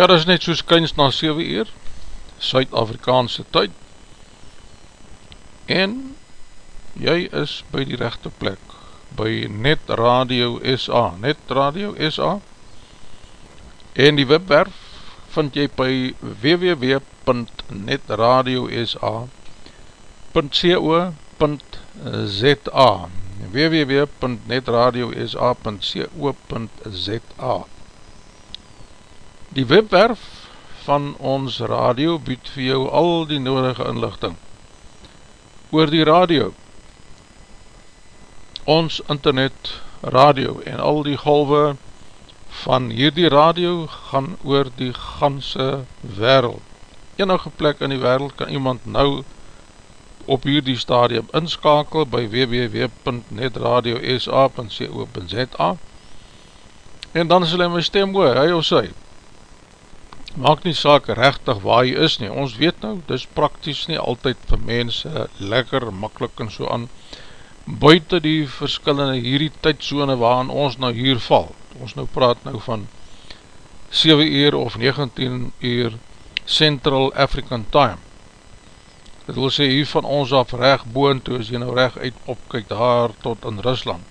Ja, dat is net soos kyns na 7 uur, Suid-Afrikaanse tyd, en jy is by die rechte plek, by Net Radio SA, Net Radio SA, en die webwerf vind jy by www.netradiosa.co.za www.netradiosa.co.za Die webwerf van ons radio bied vir jou al die nodige inlichting. Oor die radio. Ons internet radio en al die golwe van hierdie radio gaan oor die ganse wereld. Enige plek in die wereld kan iemand nou op hierdie stadium inskakel by www.netradiosa.co.za en dan sal hy my stem hoor, hy of sy maak nie saak rechtig waar jy is nie, ons weet nou, dis prakties nie altyd vir mense lekker, makkelijk en so aan buiten die verskillende hierdie tydzone waarin ons nou hier val, ons nou praat nou van 7 uur of 19 uur Central African Time. Dit wil sê hier van ons af recht boon toe as jy nou recht uit opkyk daar tot in Rusland.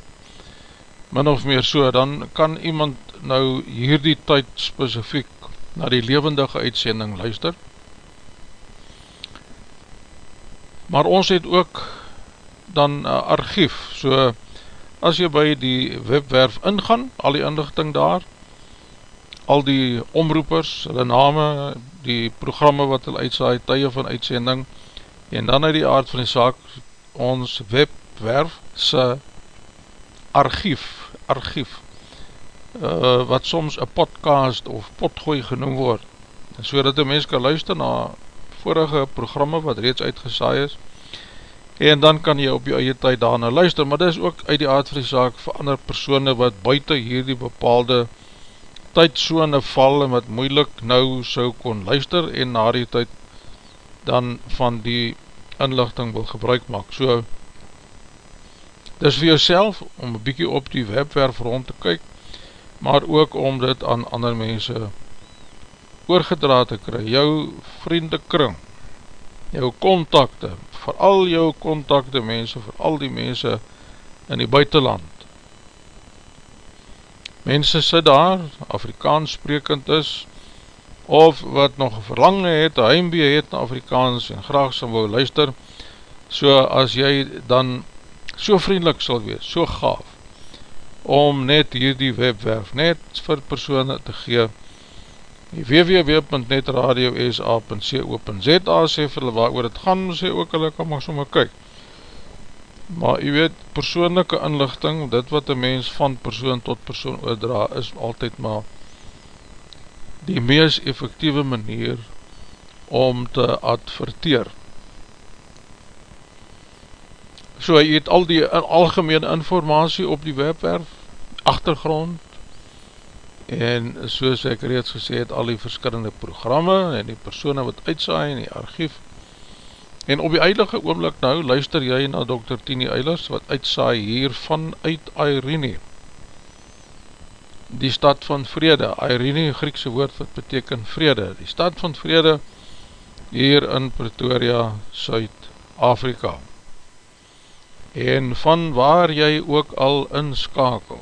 Min of meer so, dan kan iemand nou hierdie tyd specifiek na die levendige uitsending luister. Maar ons het ook dan archief, so as jy by die webwerf ingaan, al die inlichting daar, al die omroepers, hulle name, die programme wat hulle uitsaai, tye van uitsending, en dan uit die aard van die saak ons webwerf sy archief, archief uh, wat soms een podcast of potgooi genoem word so dat die mens kan luister na vorige programme wat reeds uitgesaai is en dan kan jy op jou eie tyd daarna luister, maar dit is ook uit die aard van die saak vir ander persoene wat buiten hierdie bepaalde tydzone val en wat moeilik nou so kon luister en na die tyd dan van die inlichting wil gebruik maak. So, dis vir jouself om een bykie op die webwerf rond te kyk, maar ook om dit aan ander mense oorgedra te kry, jou vriendekring, jou kontakte, vir al jou kontakte mense, vir al die mense in die buitenland. Mense sit daar, Afrikaans sprekend is, of wat nog verlange het, heimwee het na Afrikaans en graag sal wou luister, so as jy dan so vriendelik sal wees, so gaaf, om net hierdie webwerf net vir persoon te gee, die www.netradiosa.co.za sê vir hulle waar oor het gaan, sê ook hulle kan maar sommer kyk. Maar jy weet, persoonlijke inlichting, dit wat een mens van persoon tot persoon oordra, is altyd maar die mees effectieve manier om te adverteer. So jy het al die algemene informatie op die webwerf, achtergrond, en soos ek reeds gesê het, al die verskillende programme, en die persoene wat uitsaai in die archief, en op die eilige oomlik nou, luister jy na Dr. Tini Eilers, wat uitsaai hier vanuit Irene, die stad van vrede, Irene, Griekse woord wat beteken vrede, die stad van vrede hier in Pretoria, Suid-Afrika. En van waar jy ook al inskakel,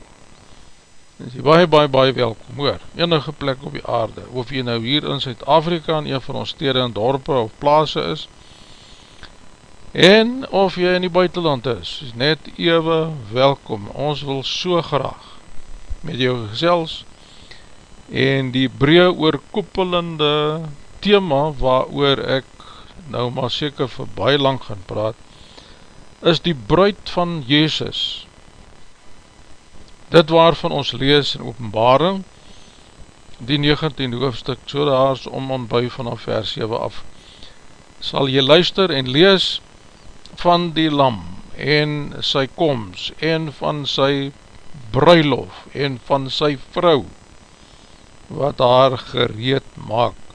is jy baie, baie, baie welkom, hoor, enige plek op die aarde, of jy nou hier in Suid-Afrika in een van ons stede en dorpe of plaas is, en of jy in die buitenland is, is net ewe welkom, ons wil so graag met jou gesels en die breë oorkoepelende thema waar oor ek nou maar seker vir baie lang gaan praat is die bruid van Jezus. Dit waarvan ons lees in openbaring die 19 hoofdstuk so daar is om bui vanaf vers 7 af. Sal jy luister en lees van die lam en sy koms en van sy bruilof en van sy vrou wat haar gereed maak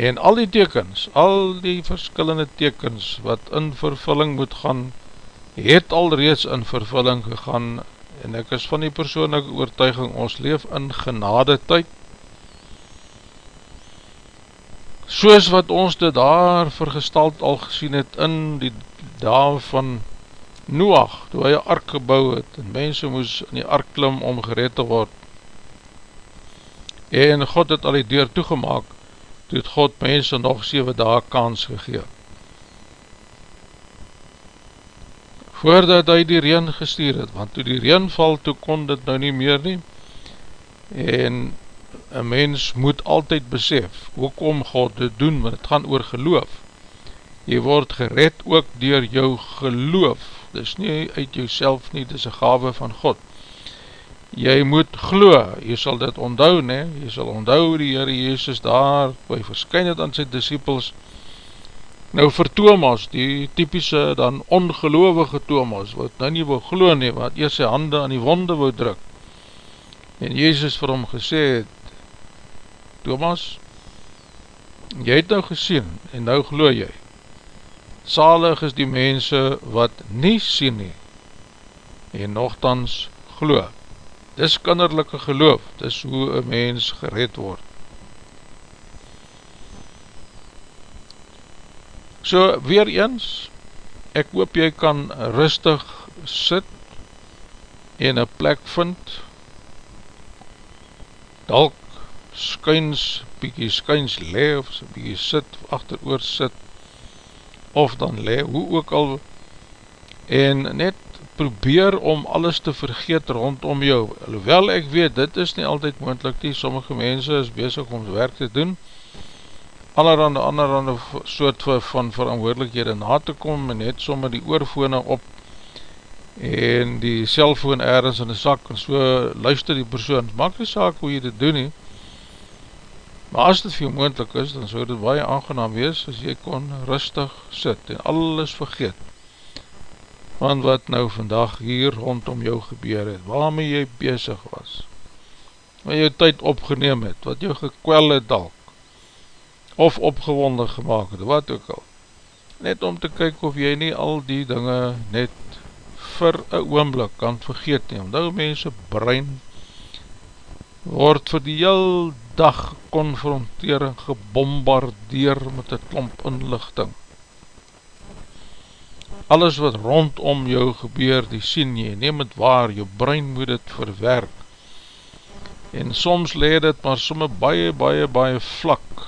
en al die tekens, al die verskillende tekens wat in vervulling moet gaan het al reeds in vervulling gegaan en ek is van die persoonlijke oortuiging ons leef in genade tyd. Soos wat ons dit daar vergestald al gesien het in die dag van Noach, toe hy een ark gebouw het, en mense moes in die ark klim om gered te word, en God het al die deur toegemaak, toe het God mense nog 7 dae kans gegeen. Voordat hy die reen gestuur het, want toe die reen val, toe kon dit nou nie meer nie, en een mens moet altyd besef, hoekom God dit doen, want het gaan oor geloof. Jy word gered ook door jou geloof, dit is nie uit jouself nie, dit is een gave van God. Jy moet glo, jy sal dit onthou nie, jy sal onthou die Heere Jezus daar, waar hy verskyn het aan sy disciples, nou vir Thomas, die typische dan ongeloovige Thomas, wat nou nie wil glo nie, wat eers sy hande aan die wonde wil druk, en Jezus vir hom gesê het, Thomas, jy het nou gesien en nou glo jy. Salig is die mense wat nie sien nie en nogthans glo. Dis kinderlijke geloof, dis hoe een mens gered word. So, weer eens, ek hoop jy kan rustig sit en een plek vind, dalk skyns, bykie skyns le, of bykie sit, achter oor sit, of dan le, hoe ook al, en net probeer om alles te vergeet rondom jou, alhoewel ek weet, dit is nie altyd moendlik nie, sommige mense is bezig om werk te doen, allerhande, allerhande soort van verantwoordelikhede na te kom, en net sommer die oorfone op, en die cellfoon ergens in die sak, en so luister die persoon, maak die saak hoe jy dit doen nie, Maar as dit vir jou moendlik is, dan sou dit baie aangenaam wees, as jy kon rustig sit en alles vergeet, van wat nou vandag hier rondom jou gebeur het, waarmee jy bezig was, wat jou tyd opgeneem het, wat jou gekwel het dalk, of opgewonde gemaakt het, wat ook al, net om te kyk of jy nie al die dinge net vir een oomblik kan vergeet nie, omdat mense brein word vir die heel dag konfrontering gebombardeer met een klomp inlichting. Alles wat rondom jou gebeur, die sien jy, neem het waar, jou brein moet het verwerk. En soms leed het maar somme baie, baie, baie vlak,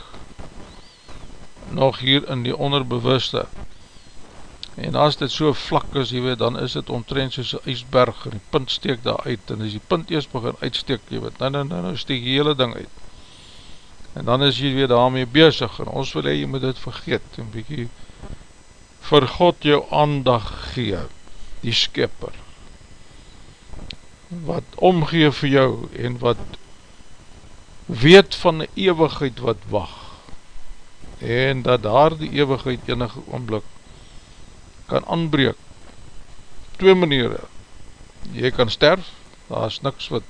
nog hier in die onderbewuste, En as dit so vlak is, jy weet, dan is dit omtrent soos een ijsberg, en die punt steek daar uit, en as die punt eerst begin uitsteek, jy weet, nou, nou, nou, nou steek die hele ding uit. En dan is jy weer daarmee bezig, en ons wil hy, jy moet dit vergeet, en bykie vir God jou aandag gee, die skipper, wat omgee vir jou, en wat weet van die eeuwigheid wat wacht, en dat daar die eeuwigheid enige oomblik kan aanbreek. Twee maniere. Jy kan sterf, daar is niks wat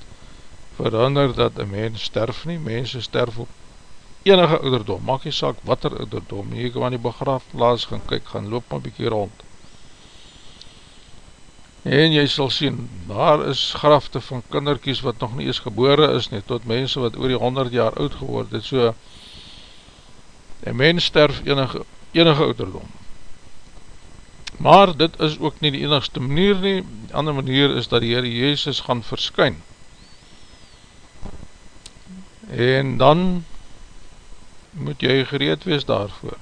verander dat een mens sterf nie. Mense sterf op enige ouderdom, maak jy saak wat er ouderdom. Jy kan aan die begraafplaas gaan kyk, gaan loop maar bykie rond. En jy sal sien, daar is grafte van kinderkies wat nog nie eens gebore is nie, tot mense wat oor die 100 jaar oud geword het, so, een mens sterf enige, enige ouderdom. Maar dit is ook nie die enigste manier nie, die andere manier is dat die Heere Jezus gaan verskyn. En dan moet jy gereed wees daarvoor.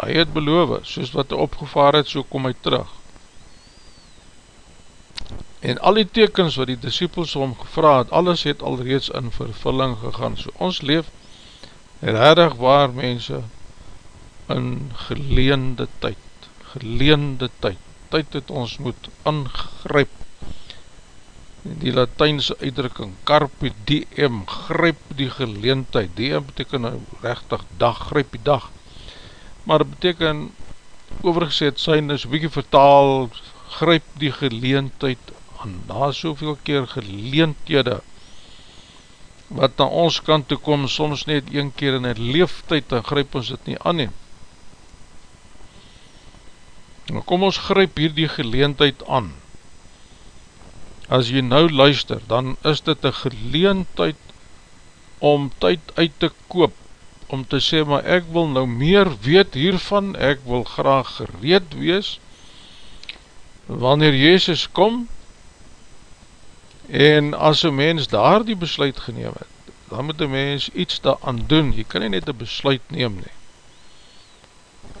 Hy het beloof, soos wat hy opgevaar het, so kom hy terug. En al die tekens wat die disciples om gevra het, alles het al reeds in vervulling gegaan. So ons leef reddig waar mense in geleende tyd geleende tyd, tyd het ons moet aangryp, die Latijnse uitdrukking, carpe diem, gryp die geleentheid, diem beteken nou rechtig dag, gryp die dag, maar beteken, overgezet zijn is, bykie vertaal, gryp die geleentheid aan, na soveel keer geleenthede, wat na ons kant toe kom, soms net een keer in een leeftijd, dan gryp ons dit nie aan neem, Nou kom ons gryp hier die geleentheid aan. As jy nou luister, dan is dit een geleentheid om tyd uit te koop om te sê, maar ek wil nou meer weet hiervan, ek wil graag gereed wees, wanneer Jezus kom, en as een mens daar die besluit geneem het, dan moet een mens iets daaraan doen, jy kan nie net een besluit neem nie.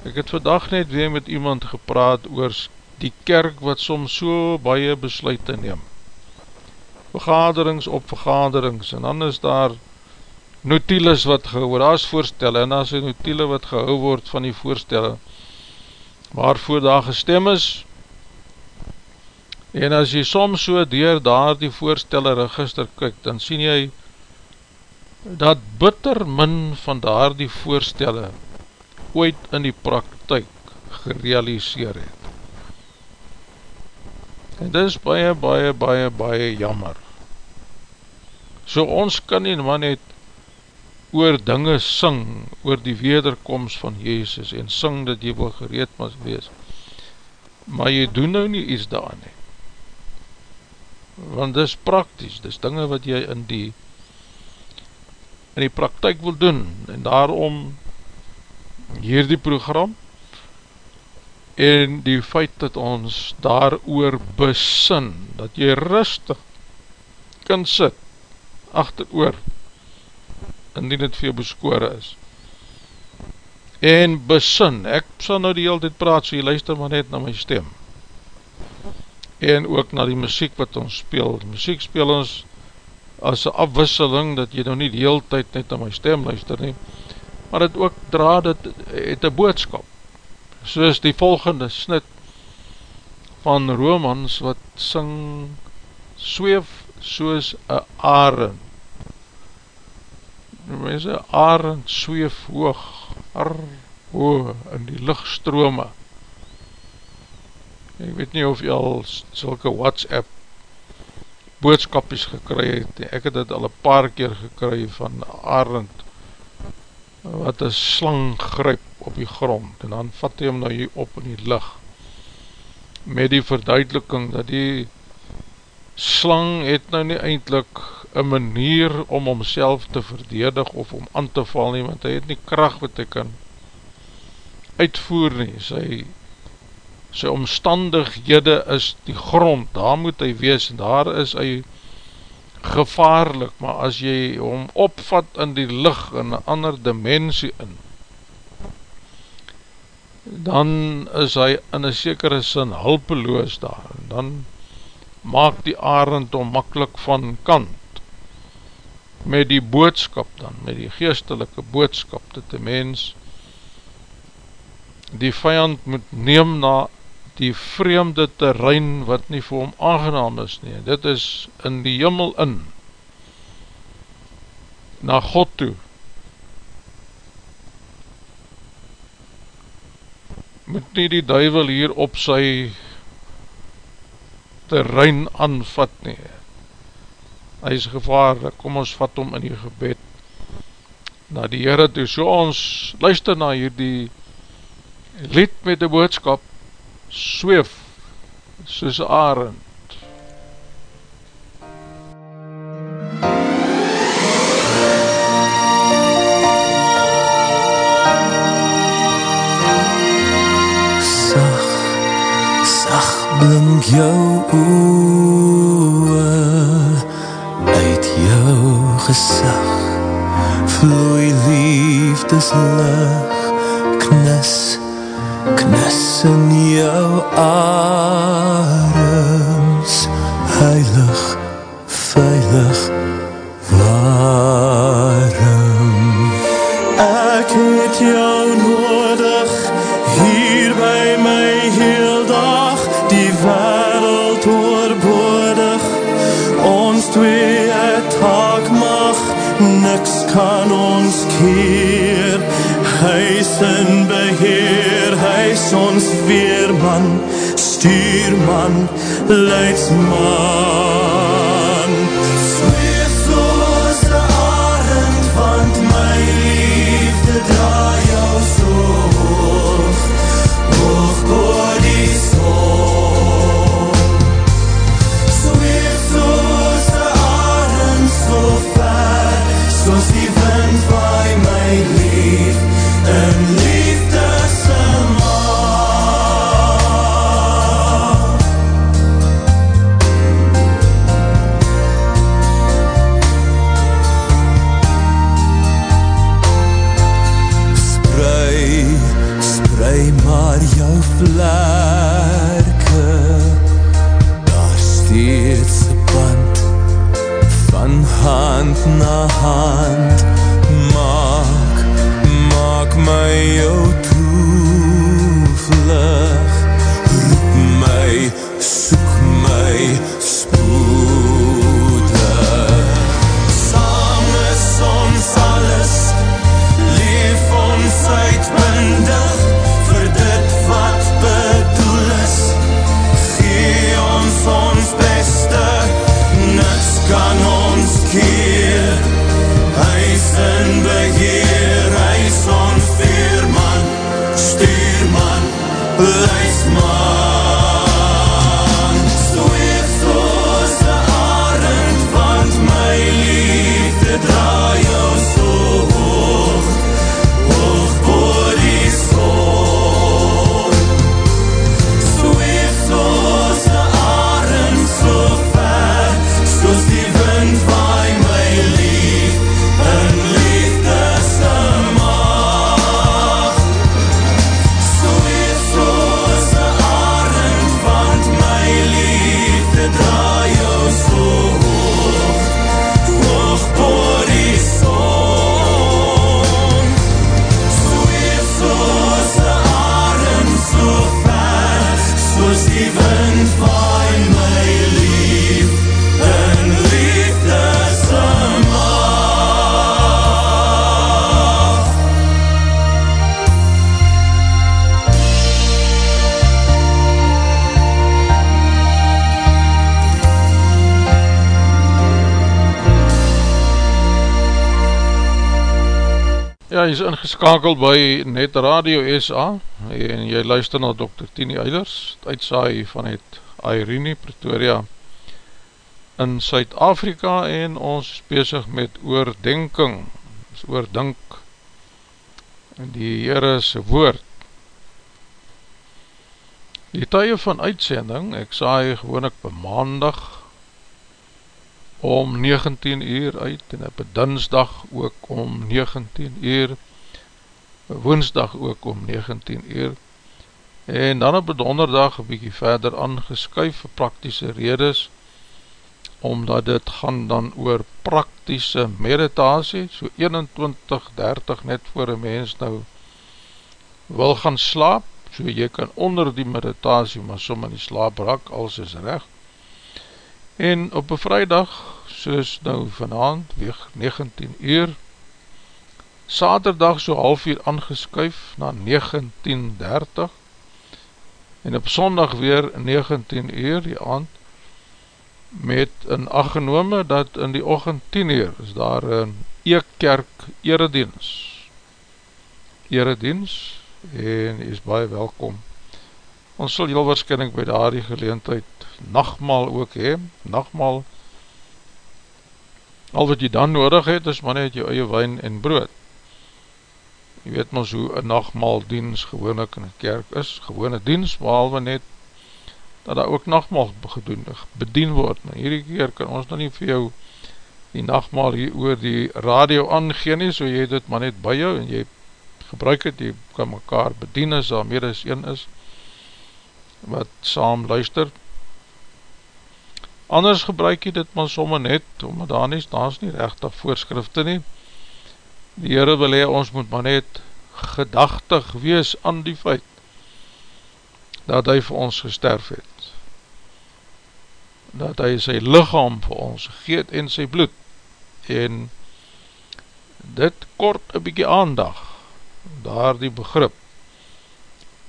Ek het vandag net weer met iemand gepraat oor die kerk wat soms so baie besluit te neem. Vergaderings op vergaderings, en dan is daar notules wat gehou word, daar is voorstelle, en daar is een notule wat gehou word van die voorstelle, waarvoor daar gestem is, en as jy soms so dier daar die voorstelle register kyk, dan sien jy, dat bitter min van daar die voorstelle, ooit in die praktijk gerealiseer het. En dit is baie, baie, baie, baie jammer. So ons kan nie maar net oor dinge sing, oor die wederkomst van Jezus en sing dat jy wil gereed mas wees. Maar jy doen nou nie iets daar nie. Want dis prakties, dis dinge wat jy in die in die praktijk wil doen en daarom hier die program en die feit dat ons daar oor besin, dat jy rustig kan sit achter oor indien het vir jou beskore is. En besin, ek sal nou die hele tijd praat, so jy luister maar net na my stem. En ook na die muziek wat ons speel. Die muziek speel ons as een afwisseling, dat jy nou nie die hele tijd net na my stem luister nie, maar het ook dra, dit het een boodskap. Soos die volgende snit van Romans wat syng zweef soos een arend. Mense arend zweef hoog, ar, ho, in die lichtstrome. Ek weet nie of jy al sulke WhatsApp boodskapies gekry het, ek het het al een paar keer gekry van arend, wat een slang gryp op die grond, en dan vat hy hom nou hier op in die licht, met die verduideliking dat die slang het nou nie eindelijk een manier om homself te verdedig of om aan te val nie, want hy het nie kracht wat hy kan uitvoer nie, sy, sy omstandighede is die grond, daar moet hy wees, en daar is hy gevaarlik, maar as jy hom opvat in die licht, in een ander dimensie in, dan is hy in een sekere sin hulpeloos daar, en dan maak die arend om makkelijk van kant, met die boodskap dan, met die geestelike boodskap, dat die mens die vijand moet neem na die vreemde terrein wat nie vir hom aangenaam is nie. Dit is in die jimmel in, na God toe. Moet nie die duivel hier op sy terrein aanvat nie. Hy is gevaarlik, kom ons vat hom in die gebed. Na die Heere toe, so ons luister na hierdie lied met die boodskap, zweef soos arend. Jou oor gesag vloei liefdeslig knis knis in jou adems man, leidt. Is ingeskakeld by Net Radio SA en jy luister na Dr. Tini Eilers, het uitsaai van het Irene Pretoria in Suid-Afrika en ons is bezig met oordenking, ons oordink in die Heere's woord. Die tye van uitsending, ek saai gewoon ek maandag om 19 uur uit en op dinsdag ook om 19 uur, woensdag ook om 19 uur. En dan op donderdag een bykie verder aangeskuif vir praktische redes omdat dit gaan dan oor praktische meditasie, so 21.30 net voor een mens nou wil gaan slaap, so jy kan onder die meditasie maar som in die slaap rak, alles is recht En op een vrijdag, soos nou vanavond, weer 19 uur, saterdag so half uur aangeskuif na 19.30 en op sondag weer 19 uur die aand met een aggenome dat in die ochend 10 uur is daar een eekkerk eredienst. Eredienst en is baie welkom. Ons sal heel waarschijnlijk by daar die geleentheid nachtmaal ook hee, nachtmaal al wat jy dan nodig het is maar net jou eie wijn en brood jy weet ons hoe een nachtmaal diens gewoonlik in die kerk is gewone diens, behalwe net dat daar ook nachtmaal gedoen, bedien word, maar hierdie keer kan ons dan nie vir jou die nachtmaal hier oor die radio aangeen nie, so jy dit maar net by jou en jy gebruik het, jy kan mekaar bedien as daar meer as een is wat saam luister. Anders gebruik jy dit maar somme net, omdat daar nie, daar is nie rechtig voorskrifte nie, die Heere wil hee, ons moet maar net gedachtig wees aan die feit, dat hy vir ons gesterf het, dat hy sy lichaam vir ons geet en sy bloed, en dit kort een bykie aandag, daar die begrip,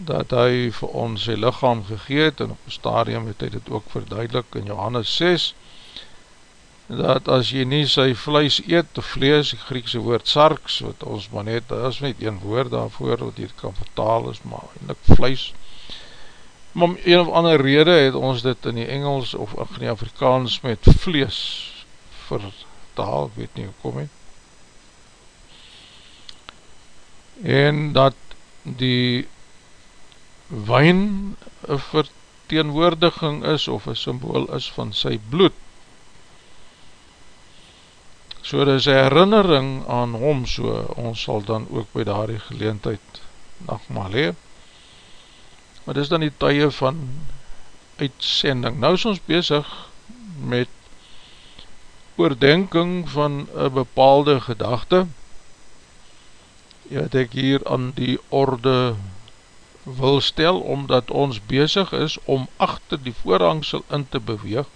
dat hy vir ons sy lichaam gegeet en op een stadium het hy dit ook verduidelik in Johannes 6 dat as jy nie sy vlees eet of vlees, die Griekse woord sarks wat ons maar net, dat is net een woord daarvoor wat hier kan vertaal is maar eindelijk vlees. Maar om een of ander rede het ons dit in die Engels of in die Afrikaans met vlees vertaal, ek weet nie hoe kom het en dat die wijn een verteenwoordiging is of een symbool is van sy bloed so dit is een herinnering aan hom so ons sal dan ook by daar die geleentheid nagmaal hee maar dis dan die tye van uitsending. Nou is ons bezig met oordenking van een bepaalde gedachte, wat ek hier aan die orde wil stel, omdat ons bezig is om achter die voorhangsel in te beweeg,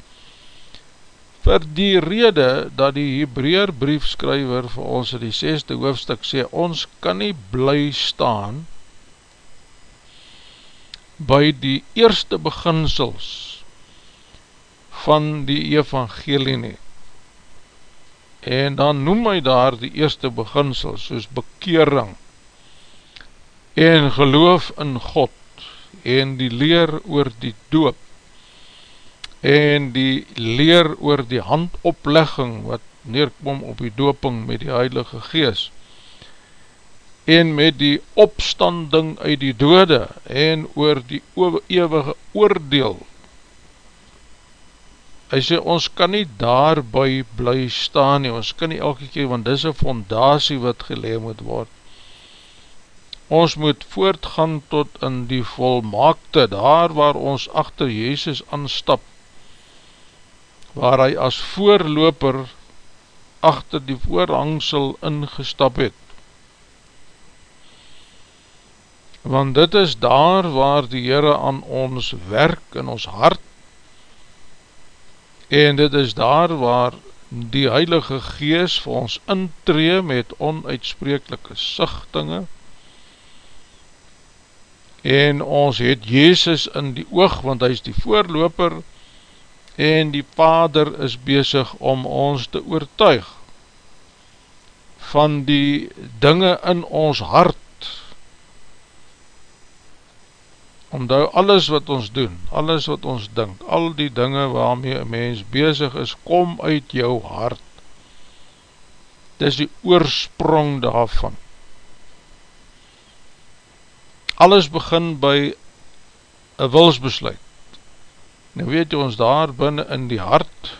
vir die rede dat die Hebreer briefskrywer vir ons in die 6ste hoofdstuk sê, ons kan nie bly staan by die eerste beginsels van die evangelie nie. En dan noem hy daar die eerste beginsels, soos bekering en geloof in God en die leer oor die doop en die leer oor die handoplegging wat neerkom op die dooping met die Heilige Gees en met die opstanding uit die dode en oor die eeuwige oordeel. Hy sê, ons kan nie daarby bly staan nie, ons kan nie elke keer, want dis een fondatie wat geleid moet word. Ons moet voortgaan tot in die volmaakte, daar waar ons achter Jezus aanstap, waar hy as voorloper achter die voorhangsel ingestap het. want dit is daar waar die Heere aan ons werk in ons hart en dit is daar waar die Heilige Gees vir ons intree met onuitsprekelike sichtinge en ons het Jezus in die oog want hy is die voorloper en die Vader is bezig om ons te oortuig van die dinge in ons hart Omdou alles wat ons doen, alles wat ons dink, al die dinge waarmee een mens bezig is, kom uit jou hart. Dis die oorsprong daarvan. Alles begin by een wilsbesluit. Nou weet jy ons daar binnen in die hart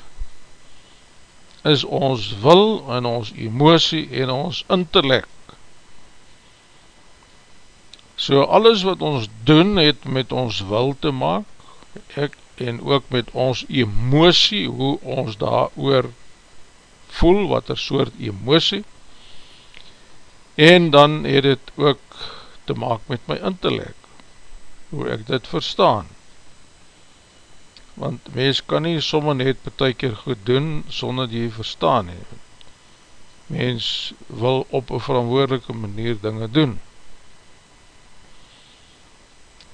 is ons wil en ons emosie en ons intellect So alles wat ons doen het met ons wil te maak ek, en ook met ons emosie, hoe ons daar oor voel, wat er soort emosie en dan het het ook te maak met my intellect, hoe ek dit verstaan. Want mens kan nie somme net betek goed doen sonder die verstaan he. Mens wil op een verantwoordelike manier dinge doen.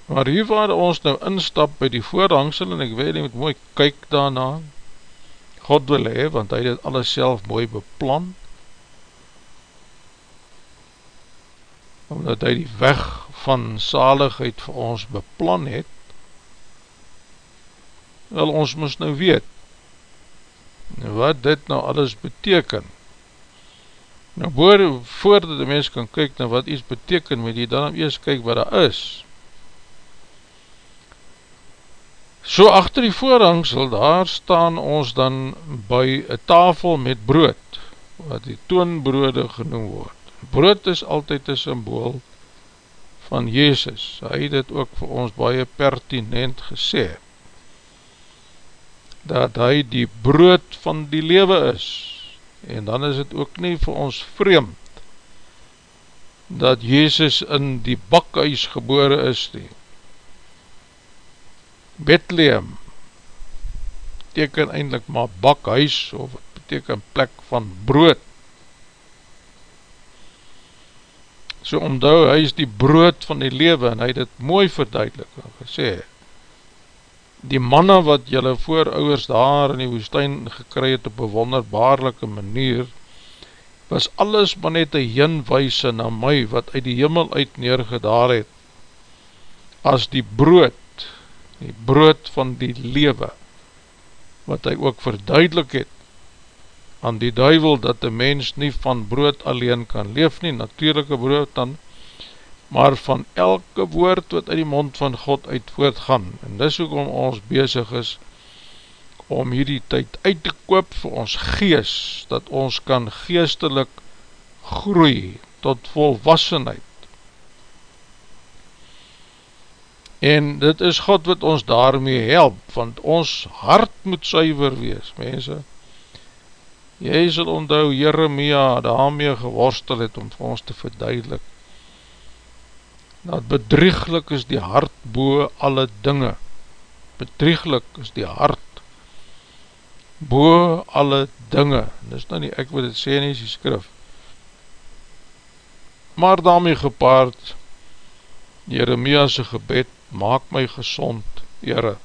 Maar hier waar ons nou instap by die voorhangsel en ek weet nie met mooi kyk daarna God wil hee, want hy het alles self mooi beplan omdat hy die weg van saligheid vir ons beplan het wel ons moes nou weet wat dit nou alles beteken. Nou voordat die mens kan kyk na wat iets beteken moet jy dan eers kyk wat daar is. So achter die voorhangsel, daar staan ons dan by een tafel met brood, wat die toonbrode genoem word. Brood is altyd een symbool van Jezus, hy het dit ook vir ons baie pertinent gesê, dat hy die brood van die lewe is, en dan is het ook nie vir ons vreemd, dat Jezus in die bakhuis gebore is nie, Bethlehem beteken eindelijk maar bakhuis of het beteken plek van brood. So omdou hy is die brood van die lewe en hy het het mooi verduidelik en gesê die manne wat jylle voorouders daar in die woestijn gekry het op een wonderbaarlike manier was alles maar net een hinwijse na my wat uit die jimmel uit neergedaal het as die brood die brood van die lewe, wat hy ook verduidelik het aan die duivel, dat die mens nie van brood alleen kan leef nie, natuurlijke brood dan, maar van elke woord wat uit die mond van God uit voortgaan, en dis ook om ons bezig is, om hierdie tyd uit te koop vir ons gees, dat ons kan geestelik groei tot volwassenheid, En dit is God wat ons daarmee help, want ons hart moet suiver wees, mense. Jy sal onthou Jeremia daarmee geworstel het om vir ons te verduidelik, dat bedrieglik is die hart boe alle dinge. Bedrieglik is die hart boe alle dinge. Dis nou nie ek wat het sê nie, is die skrif. Maar daarmee gepaard, Jeremia's gebed, maak my gezond, Heere.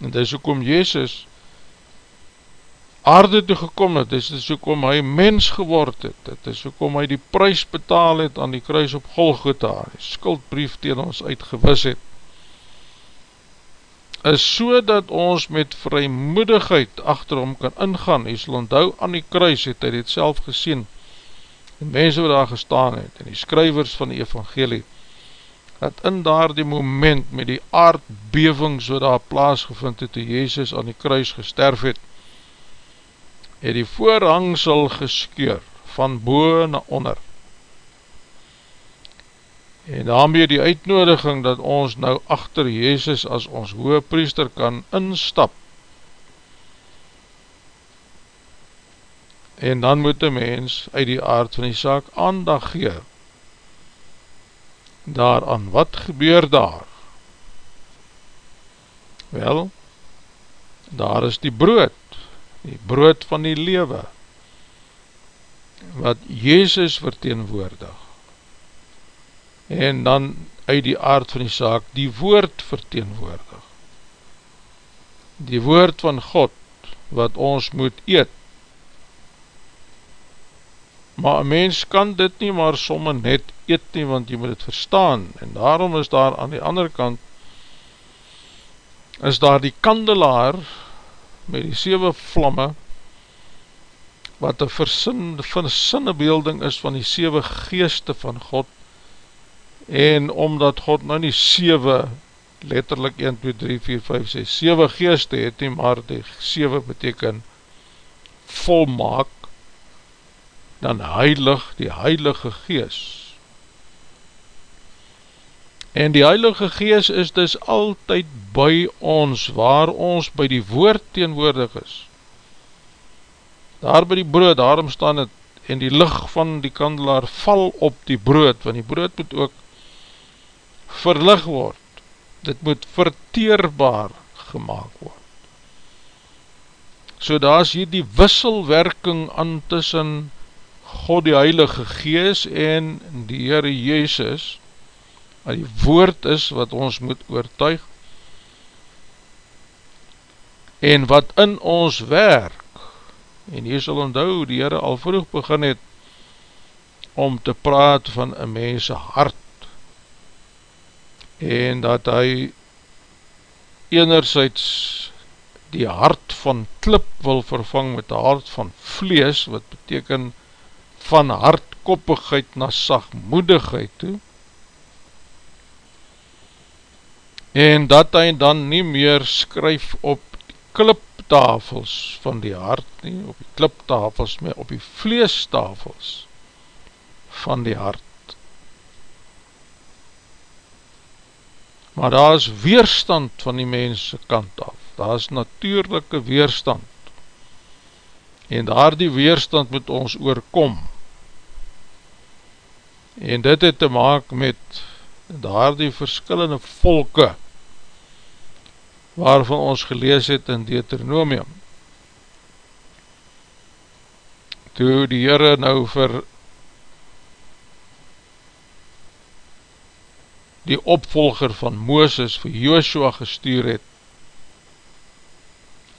En dis ook om Jezus aarde toe gekom het, dis ook om hy mens geword het, dit is ook om hy die prijs betaal het aan die kruis op Golgotha, die skuldbrief tegen ons uitgewis het, is so dat ons met vrymoedigheid achter hom kan ingaan, hy sal onthou aan die kruis het hy dit self gesien, en mense wat daar gestaan het, en die skrywers van die evangelie, dat in daar die moment met die aardbeving so daar plaasgevind het toe Jezus aan die kruis gesterf het, het die voorhangsel geskeur van boe na onder. En daarmee die uitnodiging dat ons nou achter Jezus as ons hoge priester kan instap. En dan moet die mens uit die aard van die saak aandag gee daaraan, wat gebeur daar? Wel, daar is die brood, die brood van die lewe, wat Jezus verteenwoordig, en dan uit die aard van die saak, die woord verteenwoordig, die woord van God, wat ons moet eet, maar een mens kan dit nie maar somme net eet nie, want jy moet het verstaan, en daarom is daar aan die andere kant, is daar die kandelaar, met die 7 vlamme, wat een versinne beelding is van die 7 geeste van God, en omdat God nou nie 7, letterlijk 1, 2, 3, 4, 5, 6, 7 geeste het nie, maar die 7 beteken volmaak, dan heilig die heilige gees. En die heilige gees is dus altyd by ons, waar ons by die woord teenwoordig is. Daar by die brood, daarom staan het, en die licht van die kandelaar val op die brood, want die brood moet ook verlig word. Dit moet verteerbaar gemaakt word. So daar is hier die wisselwerking aan tussen God die Heilige Gees en die Heere Jezus, wat die woord is wat ons moet oortuig, en wat in ons werk, en hier sal onthou, die Heere al vroeg begin het, om te praat van een mense hart, en dat hy enerzijds die hart van klip wil vervang met die hart van vlees, wat beteken van hardkoppigheid na sagmoedigheid toe, en dat hy dan nie meer skryf op kliptafels van die hart nie, op die kliptafels, maar op die vleestafels van die hart. Maar daar is weerstand van die mense kant af, daar is natuurlijke weerstand, en daar die weerstand moet ons oorkom, en dit het te maak met daar die verskillende volke waarvan ons gelees het in Deuteronomium toe die Heere nou vir die opvolger van Mooses vir Joshua gestuur het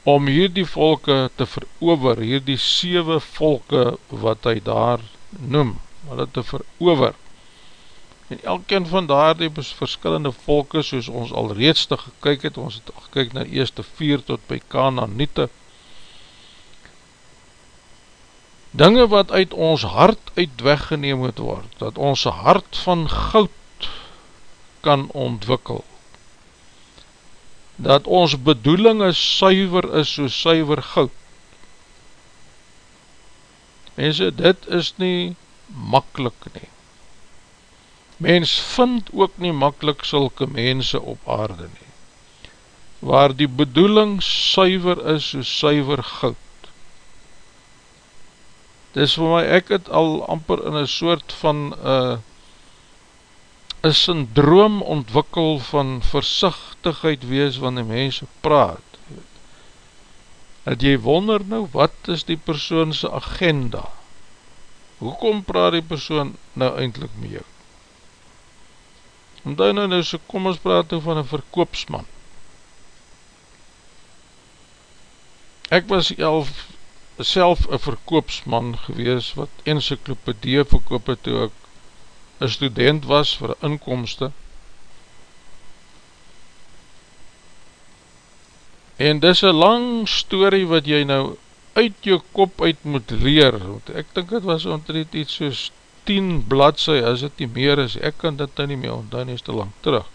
om hier die volke te verover, hier die 7 volke wat hy daar noem hulle te verover. En elkeen van daar die verskillende volke, soos ons al reeds te gekyk het, ons het gekyk na eerste vier tot by Kanaaniete, dinge wat uit ons hart uit weggeneem moet word, dat ons hart van goud kan ontwikkel, dat ons bedoelinge suiver is so suiver goud. Mense, dit is nie makkelijk nie. Mens vind ook nie makkelijk sulke mense op aarde nie, waar die bedoeling suiver is so suiver goud. Dis vir my, ek het al amper in een soort van uh, een syndroom ontwikkel van versichtigheid wees wanneer mense praat dat jy wonder nou, wat is die persoonse agenda? Hoekom praat die persoon nou eindelijk met jou? Omdat nou nou so, kom ons praat nou van een verkoopsman. Ek was elf, self een verkoopsman gewees, wat encyklopedie verkoop het toe ek een student was vir inkomste, En dis een lang story wat jy nou uit jou kop uit moet leer, want ek dink het was omtrent iets soos 10 bladse, as het nie meer is, ek kan dit nou nie meer onthou, nie is te lang terug.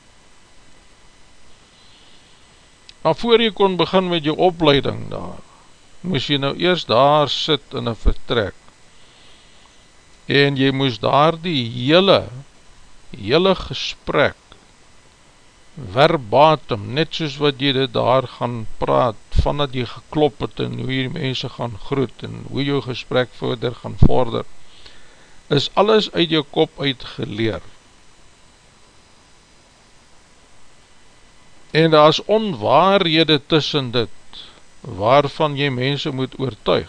Maar voor jy kon begin met jou opleiding daar, moes jy nou eerst daar sit in een vertrek, en jy moes daar die hele, hele gesprek, verbatim, net soos wat jy dit daar gaan praat, van dat jy geklop het en hoe jy mense gaan groet en hoe jou gesprek verder gaan vorder, is alles uit jou kop uitgeleer. En daar is onwaarhede tussen dit, waarvan jy mense moet oortuig.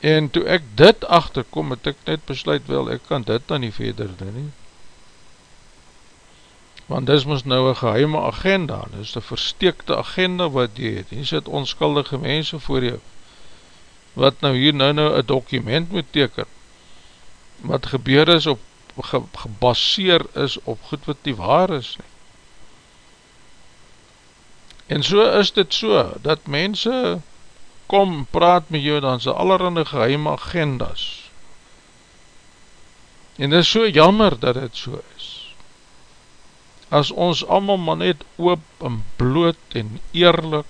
En toe ek dit achterkom, het ek net besluit, wel, ek kan dit dan nie verder doen nie want dis moes nou een geheime agenda, dis een versteekte agenda wat jy het, hier sit onskuldige mense voor jou, wat nou hier nou nou een document moet teken, wat gebeur is op, ge, gebaseer is op goed wat die waar is nie. En so is dit so, dat mense kom praat met jou, dan sy allerhande geheime agendas, en dit is so jammer dat dit so is, as ons allemaal maar net oop en bloot en eerlik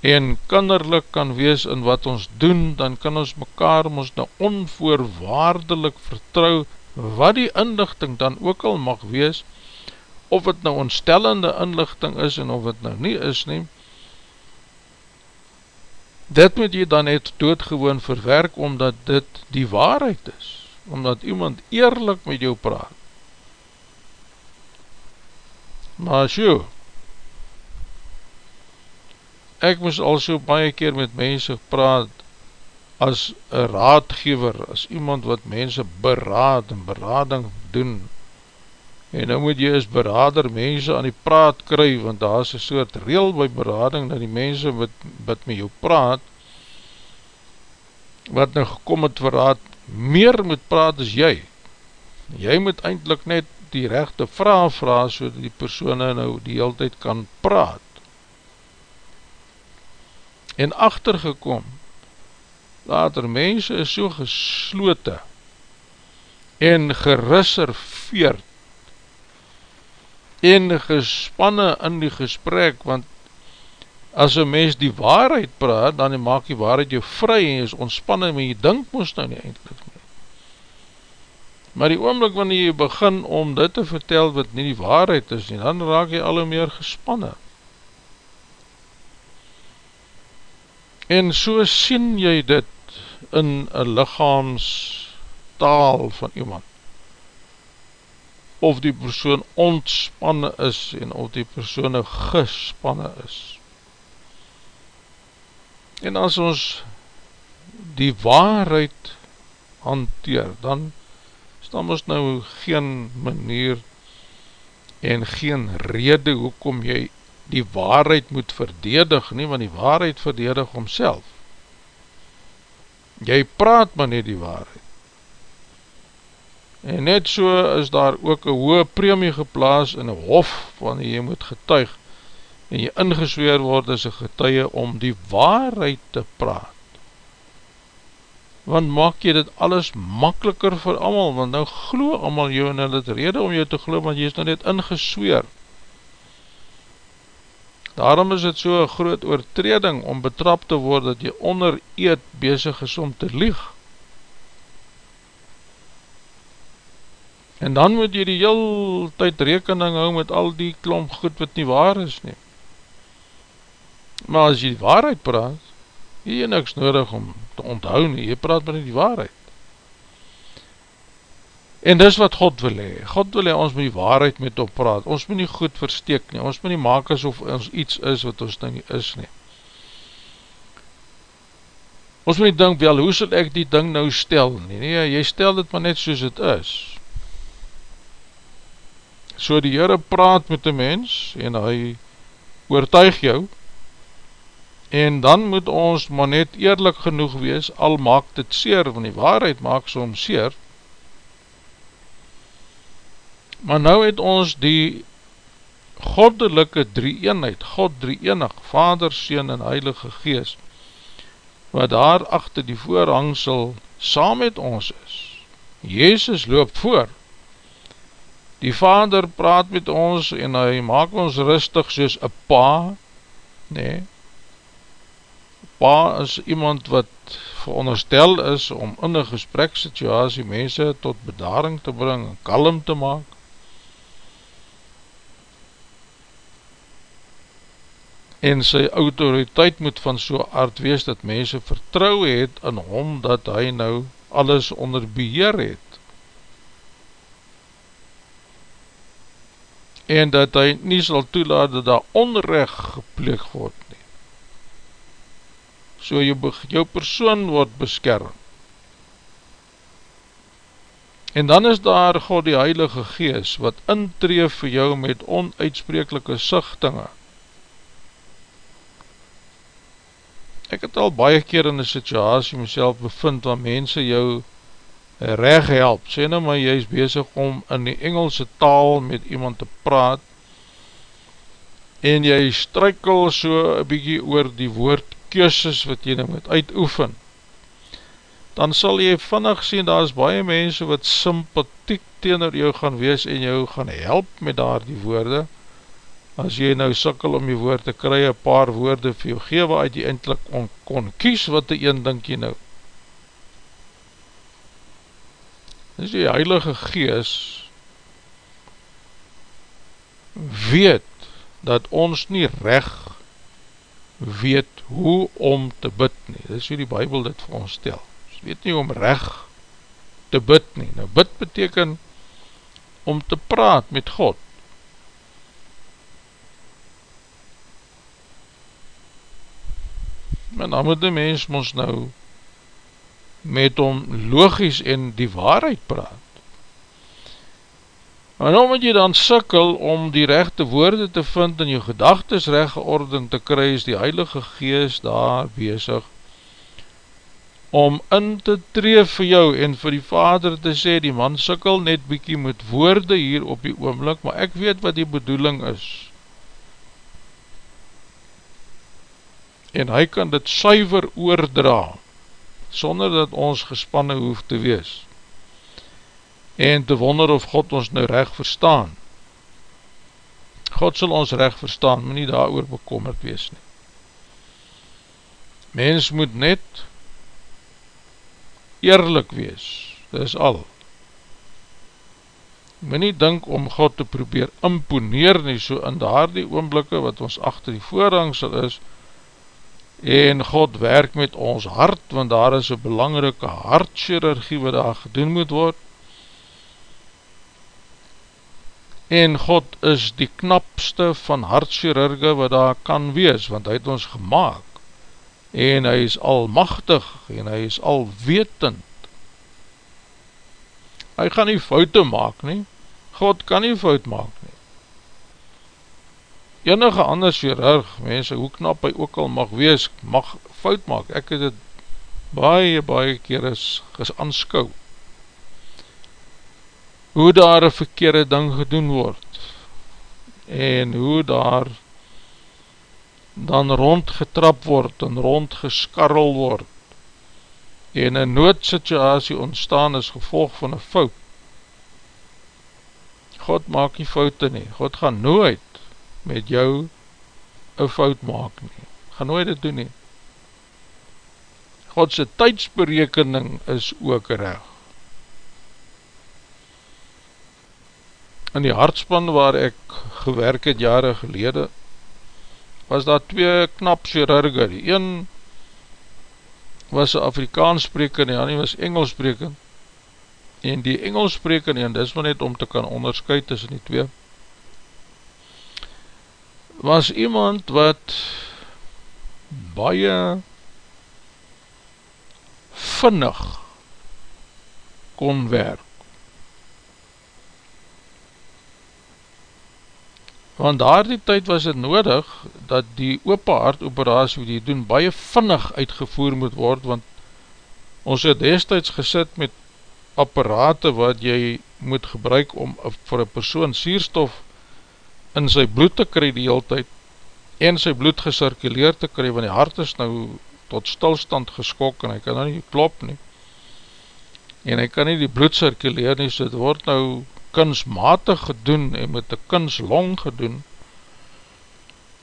en kinderlik kan wees in wat ons doen, dan kan ons mekaar ons nou onvoorwaardelik vertrou wat die inlichting dan ook al mag wees, of het nou ontstellende inlichting is en of het nou nie is nie, dit moet jy dan net doodgewoon verwerk, omdat dit die waarheid is, omdat iemand eerlik met jou praat, Maar so, ek moes al so baie keer met mense praat as een raadgever, as iemand wat mense beraad en berading doen. En nou moet jy as berader mense aan die praat kry, want daar is een soort reel by berading, dat die mense wat, wat met jou praat, wat nou gekom het verraad, meer moet praat as jy. Jy moet eindelijk net die rechte vraag vraag, so die persoon nou die hele tijd kan praat. En achtergekom, later mense is so geslote en gereserveerd en gespanne in die gesprek, want as een mens die waarheid praat, dan maak die waarheid jou vry en is ontspanne, maar jy dink moest nou nie eindelijk Maar die oomlik wanneer jy begin om dit te vertel wat nie die waarheid is nie, dan raak jy al meer gespanne. En so sien jy dit in een lichaamstaal van iemand. Of die persoon ontspanne is en of die persoon gespanne is. En as ons die waarheid hanteer, dan dan is nou geen manier en geen rede hoekom jy die waarheid moet verdedig nie, want die waarheid verdedig homself. Jy praat maar nie die waarheid. En net so is daar ook een hoge premie geplaas in een hof, wanneer jy moet getuig, en jy ingesweer word as een getuie om die waarheid te praat want maak jy dit alles makkeliker vir amal, want nou glo amal jou en hulle het rede om jou te glo, want jy is nou net ingesweer. Daarom is het so een groot oortreding om betrap te word dat jy onder eet bezig is om te lieg. En dan moet jy die heel tyd rekening hou met al die klomp goed wat nie waar is nie. Maar as jy die waarheid praat, jy jy niks nodig om te onthou nie, jy praat maar die waarheid. En dis wat God wil hee, God wil hee ons met die waarheid met op praat, ons moet nie goed versteek nie, ons moet nie maak asof ons iets is wat ons ding nie is nie. Ons moet nie dink, wel, hoe sal ek die ding nou stel nie, nee, jy stel dit maar net soos het is. So die Heere praat met die mens, en hy oortuig jou, en dan moet ons maar net eerlijk genoeg wees, al maak dit seer, want die waarheid maak soms seer, maar nou het ons die goddelike drie eenheid, God drie eenig, Vader, Seen en Heilige Gees, wat daar achter die voorhangsel saam met ons is. Jezus loop voor, die Vader praat met ons en hy maak ons rustig soos een pa, nee, pa is iemand wat veronderstel is om in een gesprekssituasie mense tot bedaring te bring en kalm te maak. En sy autoriteit moet van so aard wees dat mense vertrouw het in hom dat hy nou alles onder beheer het. En dat hy nie sal toelaat dat daar onrecht gepleeg word so jou, jou persoon word beskerm. En dan is daar God die Heilige Gees, wat intreef vir jou met onuitsprekelike sichtinge. Ek het al baie keer in die situasie myself bevind, waar mense jou reg help. Sê nou maar, jy is bezig om in die Engelse taal met iemand te praat, en jy strykel so een bykie oor die woord keurses wat jy nou moet uitoefen, dan sal jy vinnig sien, daar is baie mense wat sympathiek teenoor jou gaan wees en jou gaan help met daar die woorde, as jy nou sikkel om die woord te kry, een paar woorde vir jou gee, waaruit jy eindelijk kon, kon kies wat die een dink jy nou. Dis die Heilige Gees weet dat ons nie recht weet hoe om te bid nie. Dit is hoe die Bijbel dit vir ons stel. Ons weet nie om recht te bid nie. Nou bid beteken om te praat met God. En dan moet die mens ons nou met hom logisch en die waarheid praat. En nou moet jy dan sikkel om die rechte woorde te vind en jou gedagtes recht geordend te kry, is die Heilige Gees daar bezig om in te tree vir jou en vir die Vader te sê, die man sikkel net bykie met woorde hier op die oomlik, maar ek weet wat die bedoeling is. En hy kan dit suiver oordra, sonder dat ons gespanne hoef te wees en te wonder of God ons nou recht verstaan. God sal ons recht verstaan, moet nie daar oor bekommerd wees nie. Mens moet net eerlik wees, dit is al. Moet nie dink om God te probeer imponeer nie, so in daar die oomblikke wat ons achter die voorhangsel is, en God werk met ons hart, want daar is een belangrike hartchirurgie wat daar gedoen moet word, en God is die knapste van hartchirurge wat daar kan wees, want hy het ons gemaakt, en hy is almachtig, en hy is alwetend. Hy gaan nie foute maak nie, God kan nie fout maak. Enige ander chirurg, mense, hoe knap hy ook al mag wees, mag fout maak, ek het het baie, baie keer is, is aanskou, hoe daar een verkeerde ding gedoen word en hoe daar dan rondgetrap word en rondgeskarrel word en een noodsituasie ontstaan is gevolg van een fout. God maak nie foute nie. God gaan nooit met jou een fout maak nie. Gaan nooit dit doen nie. Godse tijdsberekening is ook recht in die hartspan waar ek gewerk het jare gelede, was daar twee knap chirurge, die een was een Afrikaans spreker en die ander was Engels spreker, en die Engels spreker, en dis maar net om te kan onderscheid tussen die twee, was iemand wat baie vinnig kon werk. Want daar die tyd was het nodig dat die open hart operatie die doen baie vinnig uitgevoer moet word, want ons het destijds gesit met apparate wat jy moet gebruik om vir een persoon sierstof in sy bloed te kry die hele tyd en sy bloed gesirkuleer te kry, want die hart is nou tot stilstand geskok en hy kan nou nie klop nie. En hy kan nie die bloed cirkuleer nie, so het word nou kunsmatig gedoen en met die kunslong gedoen.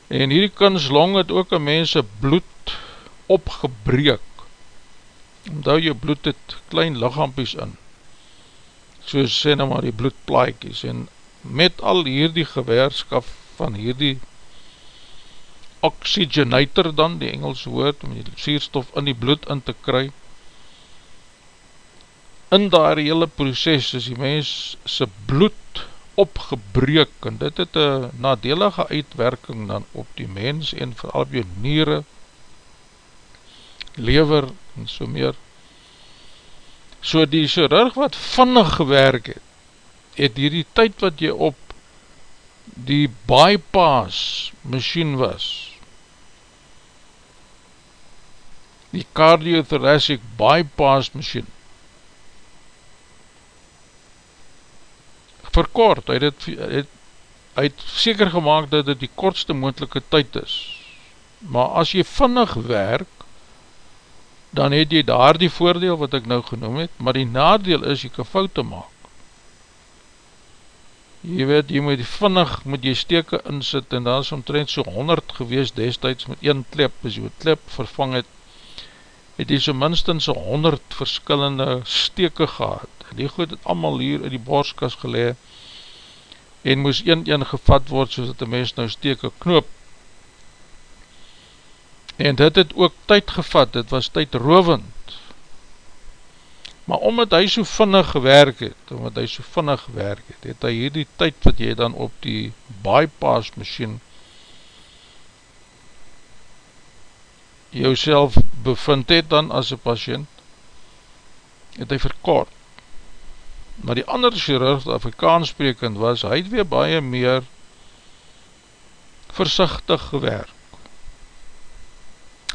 En hierdie kunslong het ook een mense bloed opgebreek. Omdat jou bloed het klein lichaampies in. Soos sê nou maar die bloedplaaikies en met al hierdie geweerskap van hierdie oxygenator dan, die Engelse woord, om die sierstof in die bloed in te kry, in daar hele proces is die mens sy bloed opgebreek, en dit het een nadelige uitwerking dan op die mens, en vooral op jou niere, lever, en so meer. So die chirurg wat vinnig gewerk het, het hierdie tyd wat jy op die bypass machine was, die cardiothoracic bypass machine, verkort, hy het, het, hy het seker gemaakt dat dit die kortste moendelike tyd is, maar as jy vinnig werk, dan het jy daar die voordeel wat ek nou genoem het, maar die nadeel is, jy kan foute maak, jy weet, jy moet vinnig met jy steke insit en dan is omtrent so 100 gewees destijds met een klep, as jy met klep vervang het, het jy so minstens so 100 verskillende steke gehad, en die goed het allemaal hier in die borskas gelee, en moes een een gevat word, soos dat die mens nou steke knoop, en dit het ook tyd gevat, dit was tyd rovend, maar omdat hy so vinnig gewerk het, omdat hy so vinnig gewerk het, het hy hierdie tyd wat jy dan op die bypass machine jou bevind het dan as een patiënt, het hy verkort. Maar die ander chirurg, die Afrikaans sprekend was, hy het weer baie meer versichtig gewerk.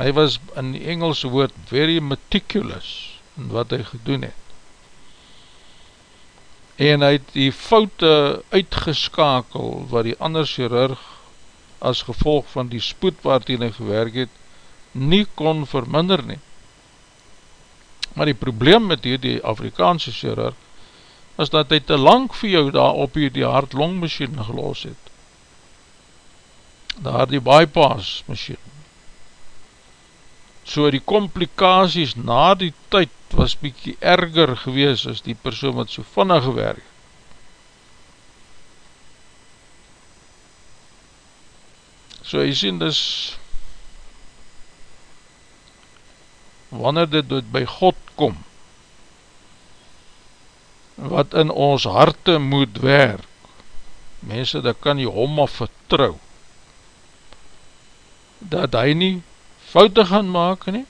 Hy was in die Engelse woord very meticulous, wat hy gedoen het. En hy het die foute uitgeskakel wat die ander chirurg as gevolg van die spoed waar hy gewerk het, nie kon verminder nie. Maar die probleem met hier die Afrikaanse chirurg is dat hy te lang vir jou daar op hier die hart-long machine gelos het. Daar die bypass machine. So die complicaties na die tyd was bykie erger gewees as die persoon wat so vannig gewerk. So jy sien dis wanneer dit dood by God kom wat in ons harte moet werk mense, dat kan jy hom maar vertrouw dat hy nie foute gaan maak nie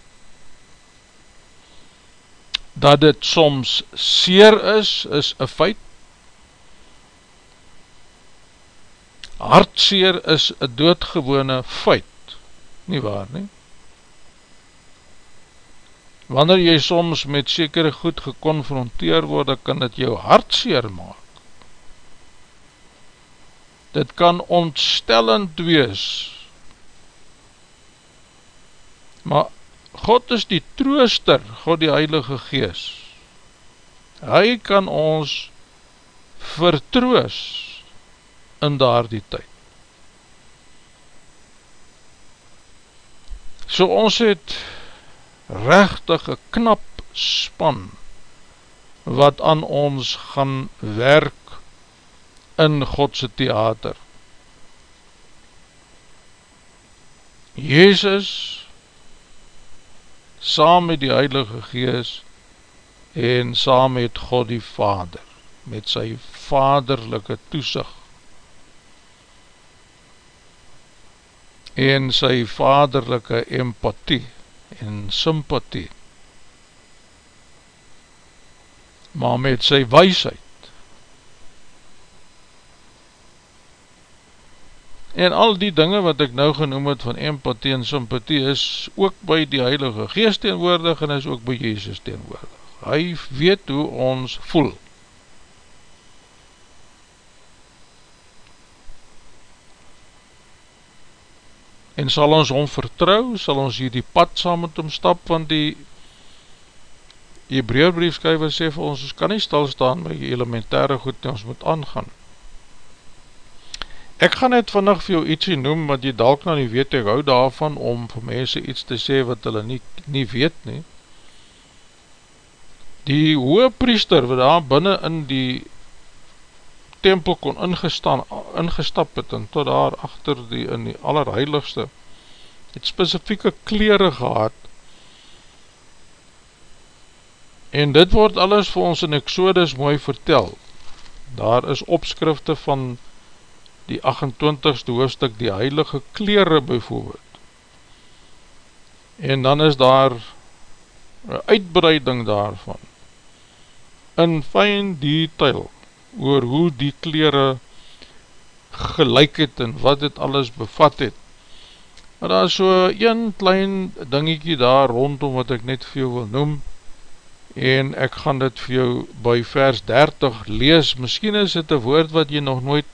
dat dit soms seer is, is een feit. Hartseer is een doodgewone feit, nie waar nie? Wanneer jy soms met sekere goed geconfronteer word, dan kan dit jou hartseer maak. Dit kan ontstellend wees, maar God is die trooster, God die Heilige Gees. Hy kan ons vertroos in daar die tyd. So ons het rechtig een knap span wat aan ons gaan werk in Godse theater. Jezus saam met die Heilige Gees en saam met God die Vader, met sy vaderlijke toesig en sy vaderlijke empathie en sympathie, maar met sy weisheid. En al die dinge wat ek nou genoem het van empathie en sympathie is ook by die Heilige Geest teenwoordig en is ook by Jezus teenwoordig. Hy weet hoe ons voel. En sal ons om vertrouw, sal ons hier die pad saam met hom stap, want die Hebreerbriefskijver sê vir ons, ons kan nie stilstaan by die elementaire goed, nie, ons moet aangaan. Ek gaan net vannig vir jou ietsie noem wat jy dalk nou nie weet, ek hou daarvan om vir mense iets te sê wat hulle nie, nie weet nie. Die hoge priester wat daar binnen in die tempel kon ingestaan, ingestap het en tot daar achter die in die allerheiligste het specifieke kleren gehad en dit word alles vir ons in Exodus mooi vertel. Daar is opskrifte van die 28ste hoofdstuk die heilige kleren bijvoorbeeld. En dan is daar een uitbreiding daarvan. In fijn detail oor hoe die kleren gelijk het en wat het alles bevat het. Maar daar is so een klein dingiekie daar rondom wat ek net vir jou wil noem. En ek gaan dit vir jou by vers 30 lees, miskien is dit een woord wat jy nog nooit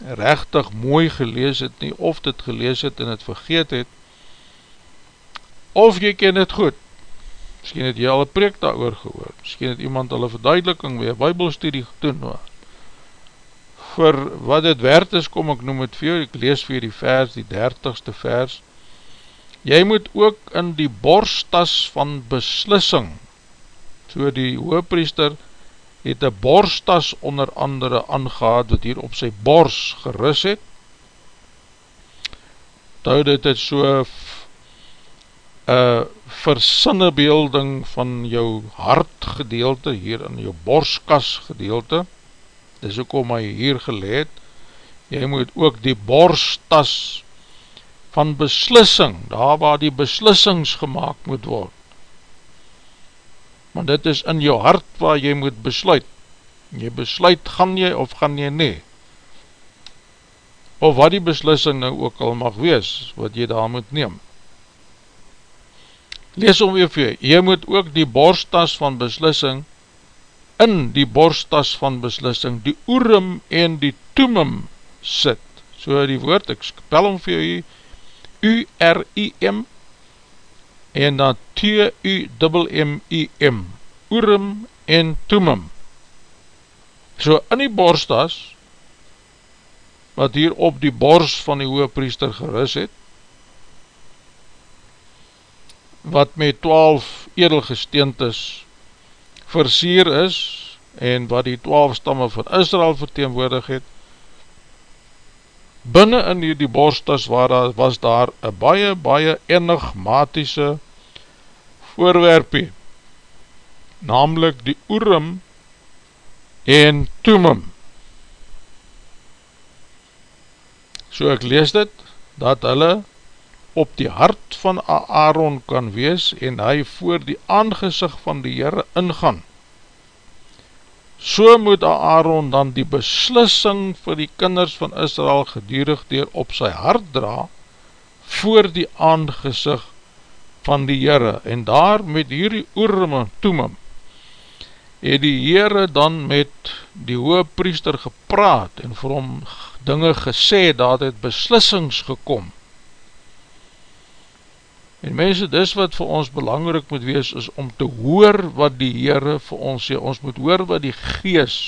rechtig mooi gelees het nie, of dit gelees het en het vergeet het, of jy ken het goed, miskien het jy al een preek daar oor gehoor, miskien het iemand al een verduideliking weer, bybelstudie gedoen, vir wat het werd is, kom ek noem het vir jou, ek lees vir die vers, die dertigste vers, jy moet ook in die borstas van beslissing, so die hoogpriester, het een borstas onder andere aangehaad wat hier op sy bors geris het. Toe dit het so een versinnebeelding van jou hart gedeelte hier in jou borskas gedeelte. Dis ook om hy hier geleed jy moet ook die borstas van beslissing daar waar die beslissings gemaakt moet word want dit is in jou hart waar jy moet besluit. Jy besluit, gaan jy of gaan jy nie? Of wat die beslissing nou ook al mag wees, wat jy daar moet neem. Lees om weer vir jy, jy moet ook die borstas van beslissing, in die borstas van beslissing, die oerum en die toemum sit. So die woord, ek spel om vir jy, U-R-I-M, en dan T-U-M-M-I-M Urim en Tumim so in die borstas wat hier op die bors van die hoge priester geris het wat met 12 edelgesteentes versier is en wat die 12 stamme van Israel verteenwoordig het binnen in die borstas waar daar, was daar een baie baie enigmatische voorwerpie, namelijk die Urim en Tumim. So ek lees dit, dat hulle op die hart van Aaron kan wees en hy voor die aangezicht van die Heere ingaan. So moet Aaron dan die beslissing vir die kinders van Israel gedierig door op sy hart dra voor die aangezicht van die Heere, en daar met hierdie oorme toemim, het die Heere dan met die hoge priester gepraat, en vir hom dinge gesê, dat het beslissings gekom. En mense, dis wat vir ons belangrijk moet wees, is om te hoor wat die Heere vir ons sê, ons moet hoor wat die Gees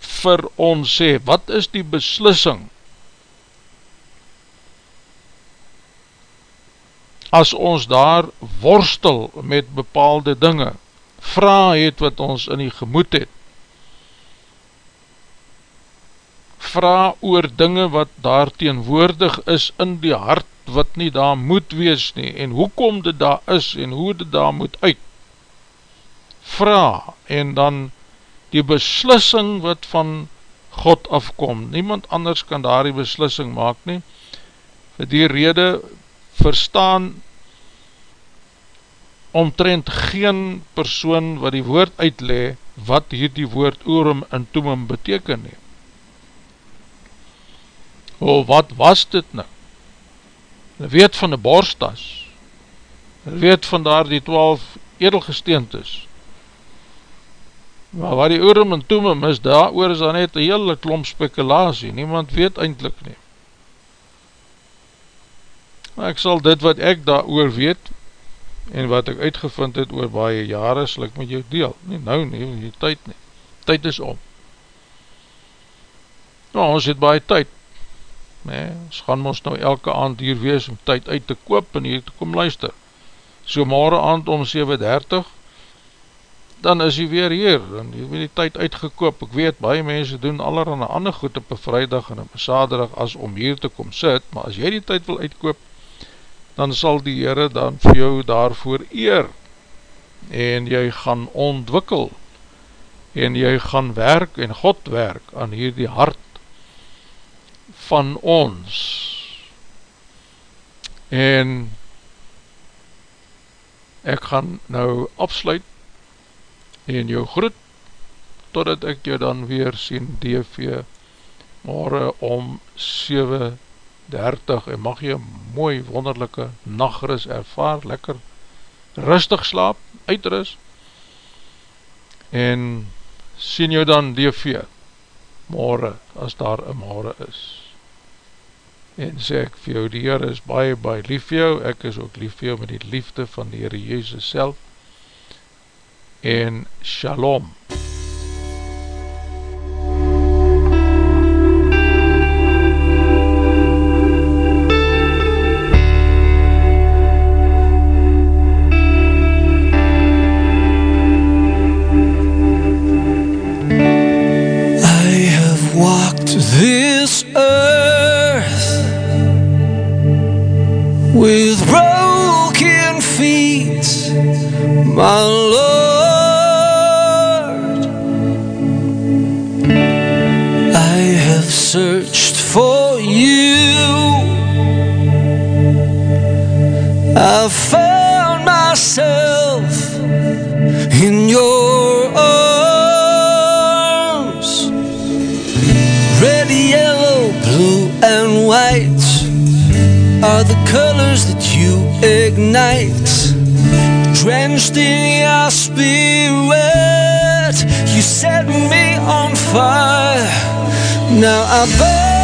vir ons sê, wat is die beslissing, as ons daar worstel met bepaalde dinge, vraag het wat ons in die gemoed het, vraag oor dinge wat daar teenwoordig is in die hart wat nie daar moet wees nie en hoekom dit daar is en hoe dit daar moet uit. Vraag en dan die beslissing wat van God afkom. Niemand anders kan daar die beslissing maak nie. Vir die rede verstaan omtrent geen persoon wat die woord uitlee wat hier die woord oorem en toemum beteken nie O, wat was dit nou? Hulle weet van die borstas, hulle weet van daar die twaalf edelgesteentes, maar wat die oorem en toemem is, daar oor is daar net een hele klomp spekulatie, niemand weet eindelijk nie. Maar ek sal dit wat ek daar oor weet, en wat ek uitgevind het oor baie jare, sal ek met jou deel, nie nou nie, die tyd nie, tyd is om. Nou, ons het baie tyd, nee, ons gaan ons nou elke aand hier wees om tyd uit te koop en hier te kom luister. So morgen aand om 7.30, dan is hy weer hier, dan het die tyd uitgekoop. Ek weet, baie mense doen allerhande ander goed op een vrijdag en op een saterdag as om hier te kom sit, maar as jy die tyd wil uitkoop, dan sal die Heere dan vir jou daarvoor eer. En jy gaan ontwikkel. En jy gaan werk en God werk aan hierdie hart van ons. En ek gaan nou afsluit en jou groet totdat ek jou dan weer sien DV morgen om 7.30 en mag jy mooi wonderlijke nachtrus ervaar, lekker rustig slaap, uitrus en sien jou dan DV morgen as daar een morgen is. En sê ek vir jou, die Heer is baie, baie lief vir jou, ek is ook lief vir jou met die liefde van die Heer Jezus self, en Shalom. My Lord. I have searched for you. I found myself in your arms. Red, yellow, blue, and white are the colors that you ignite drenched in your spirit. You set me on fire. Now I burn